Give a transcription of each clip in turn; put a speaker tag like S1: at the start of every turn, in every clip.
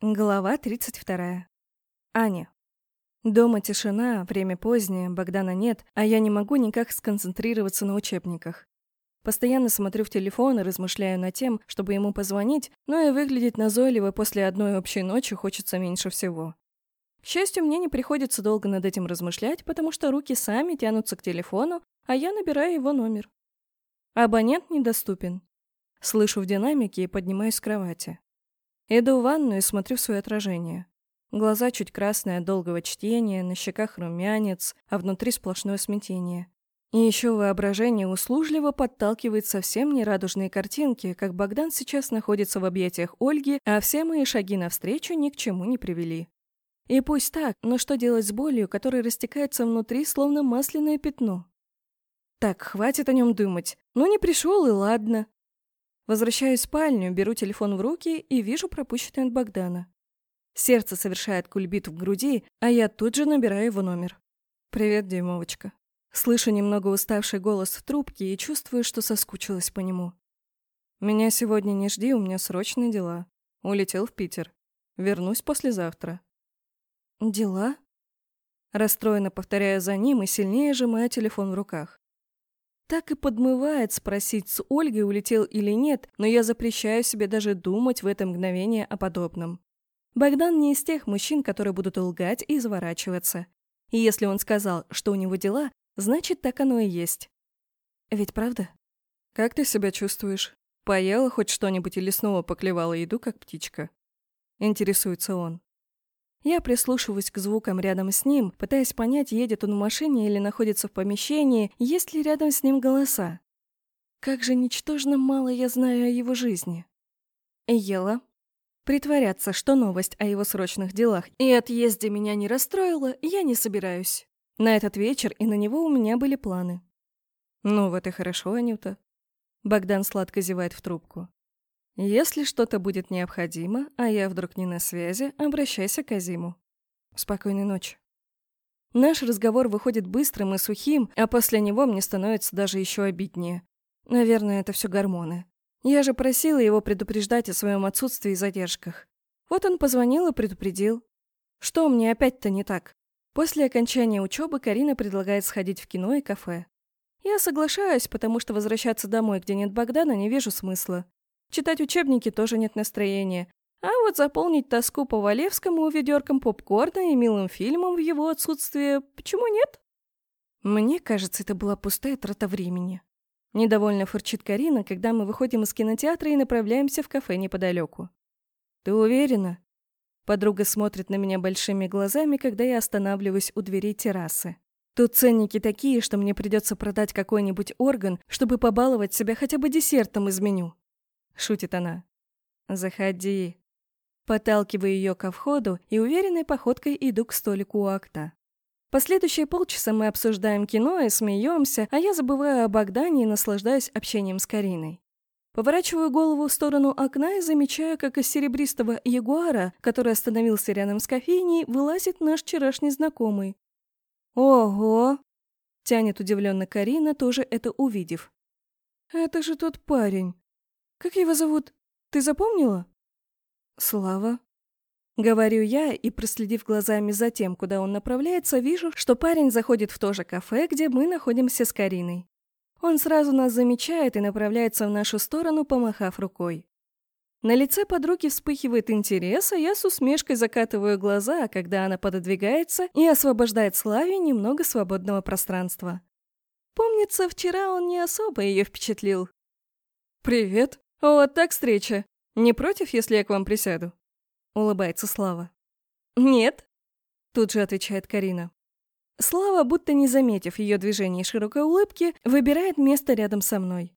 S1: Глава 32. Аня. Дома тишина, время позднее, Богдана нет, а я не могу никак сконцентрироваться на учебниках. Постоянно смотрю в телефон и размышляю над тем, чтобы ему позвонить, но и выглядеть назойливо после одной общей ночи хочется меньше всего. К счастью, мне не приходится долго над этим размышлять, потому что руки сами тянутся к телефону, а я набираю его номер. Абонент недоступен. Слышу в динамике и поднимаюсь с кровати. Иду в ванную и смотрю в свое отражение. Глаза чуть красные от долгого чтения, на щеках румянец, а внутри сплошное смятение. И еще воображение услужливо подталкивает совсем нерадужные картинки, как Богдан сейчас находится в объятиях Ольги, а все мои шаги навстречу ни к чему не привели. И пусть так, но что делать с болью, которая растекается внутри, словно масляное пятно? Так, хватит о нем думать. Ну, не пришел и ладно. Возвращаюсь в спальню, беру телефон в руки и вижу пропущенный от Богдана. Сердце совершает кульбит в груди, а я тут же набираю его номер. «Привет, Димовочка». Слышу немного уставший голос в трубке и чувствую, что соскучилась по нему. «Меня сегодня не жди, у меня срочные дела. Улетел в Питер. Вернусь послезавтра». «Дела?» Расстроенно повторяю за ним и сильнее сжимаю телефон в руках. Так и подмывает спросить, с Ольгой улетел или нет, но я запрещаю себе даже думать в это мгновение о подобном. Богдан не из тех мужчин, которые будут лгать и изворачиваться. И если он сказал, что у него дела, значит, так оно и есть. Ведь правда? Как ты себя чувствуешь? Поела хоть что-нибудь или снова поклевала еду, как птичка? Интересуется он. Я прислушиваюсь к звукам рядом с ним, пытаясь понять, едет он в машине или находится в помещении, есть ли рядом с ним голоса. Как же ничтожно мало я знаю о его жизни. Ела. Притворяться, что новость о его срочных делах и отъезде меня не расстроила, я не собираюсь. На этот вечер и на него у меня были планы. Ну вот и хорошо, Анюта. Богдан сладко зевает в трубку. Если что-то будет необходимо, а я вдруг не на связи, обращайся к Азиму. Спокойной ночи. Наш разговор выходит быстрым и сухим, а после него мне становится даже еще обиднее. Наверное, это все гормоны. Я же просила его предупреждать о своем отсутствии и задержках. Вот он позвонил и предупредил. Что мне опять-то не так? После окончания учебы Карина предлагает сходить в кино и кафе. Я соглашаюсь, потому что возвращаться домой, где нет Богдана, не вижу смысла. Читать учебники тоже нет настроения. А вот заполнить тоску по Валевскому ведерком попкорна и милым фильмом в его отсутствие почему нет? Мне кажется, это была пустая трата времени. Недовольно фырчит Карина, когда мы выходим из кинотеатра и направляемся в кафе неподалеку. «Ты уверена?» Подруга смотрит на меня большими глазами, когда я останавливаюсь у дверей террасы. Тут ценники такие, что мне придется продать какой-нибудь орган, чтобы побаловать себя хотя бы десертом из меню. Шутит она. «Заходи». Подталкиваю ее ко входу и уверенной походкой иду к столику у окна. Последующие полчаса мы обсуждаем кино и смеемся, а я забываю о Богдане и наслаждаюсь общением с Кариной. Поворачиваю голову в сторону окна и замечаю, как из серебристого ягуара, который остановился рядом с кофейней, вылазит наш вчерашний знакомый. «Ого!» — тянет удивленно Карина, тоже это увидев. «Это же тот парень. Как его зовут? Ты запомнила?» «Слава». Говорю я, и, проследив глазами за тем, куда он направляется, вижу, что парень заходит в то же кафе, где мы находимся с Кариной. Он сразу нас замечает и направляется в нашу сторону, помахав рукой. На лице подруги вспыхивает интерес, а я с усмешкой закатываю глаза, когда она пододвигается и освобождает Славе немного свободного пространства. Помнится, вчера он не особо ее впечатлил. «Привет!» «Вот так встреча. Не против, если я к вам присяду?» Улыбается Слава. «Нет», — тут же отвечает Карина. Слава, будто не заметив ее движения и широкой улыбки, выбирает место рядом со мной.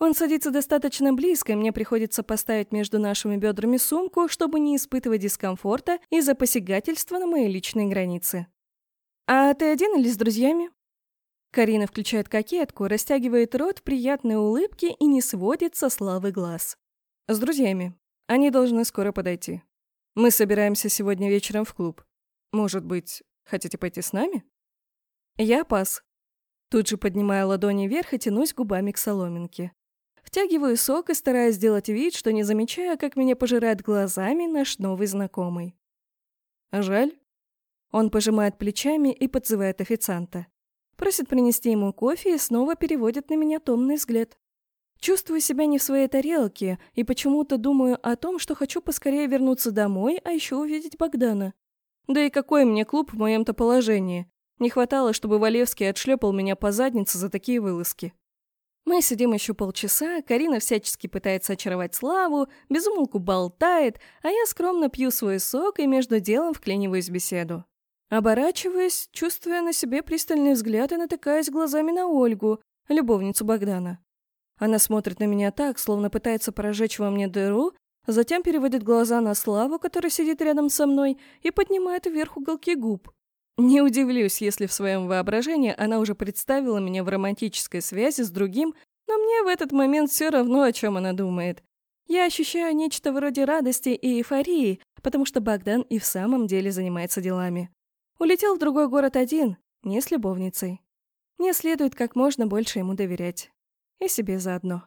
S1: Он садится достаточно близко, и мне приходится поставить между нашими бедрами сумку, чтобы не испытывать дискомфорта из-за посягательства на мои личные границы. «А ты один или с друзьями?» Карина включает кокетку, растягивает рот в приятной улыбке и не сводит со славы глаз. С друзьями. Они должны скоро подойти. Мы собираемся сегодня вечером в клуб. Может быть, хотите пойти с нами? Я пас. Тут же поднимаю ладони вверх и тянусь губами к соломинке. Втягиваю сок и стараюсь сделать вид, что не замечаю, как меня пожирает глазами наш новый знакомый. «Жаль?» Он пожимает плечами и подзывает официанта. Просит принести ему кофе и снова переводит на меня томный взгляд. Чувствую себя не в своей тарелке и почему-то думаю о том, что хочу поскорее вернуться домой, а еще увидеть Богдана. Да и какой мне клуб в моем-то положении? Не хватало, чтобы Валевский отшлепал меня по заднице за такие вылазки. Мы сидим еще полчаса, Карина всячески пытается очаровать Славу, безумолку болтает, а я скромно пью свой сок и между делом вклиниваюсь в беседу. Оборачиваясь, чувствуя на себе пристальный взгляд и натыкаясь глазами на Ольгу, любовницу Богдана. Она смотрит на меня так, словно пытается прожечь во мне дыру, затем переводит глаза на Славу, который сидит рядом со мной, и поднимает вверх уголки губ. Не удивлюсь, если в своем воображении она уже представила меня в романтической связи с другим, но мне в этот момент все равно, о чем она думает. Я ощущаю нечто вроде радости и эйфории, потому что Богдан и в самом деле занимается делами. Улетел в другой город один, не с любовницей. Мне следует как можно больше ему доверять. И себе заодно.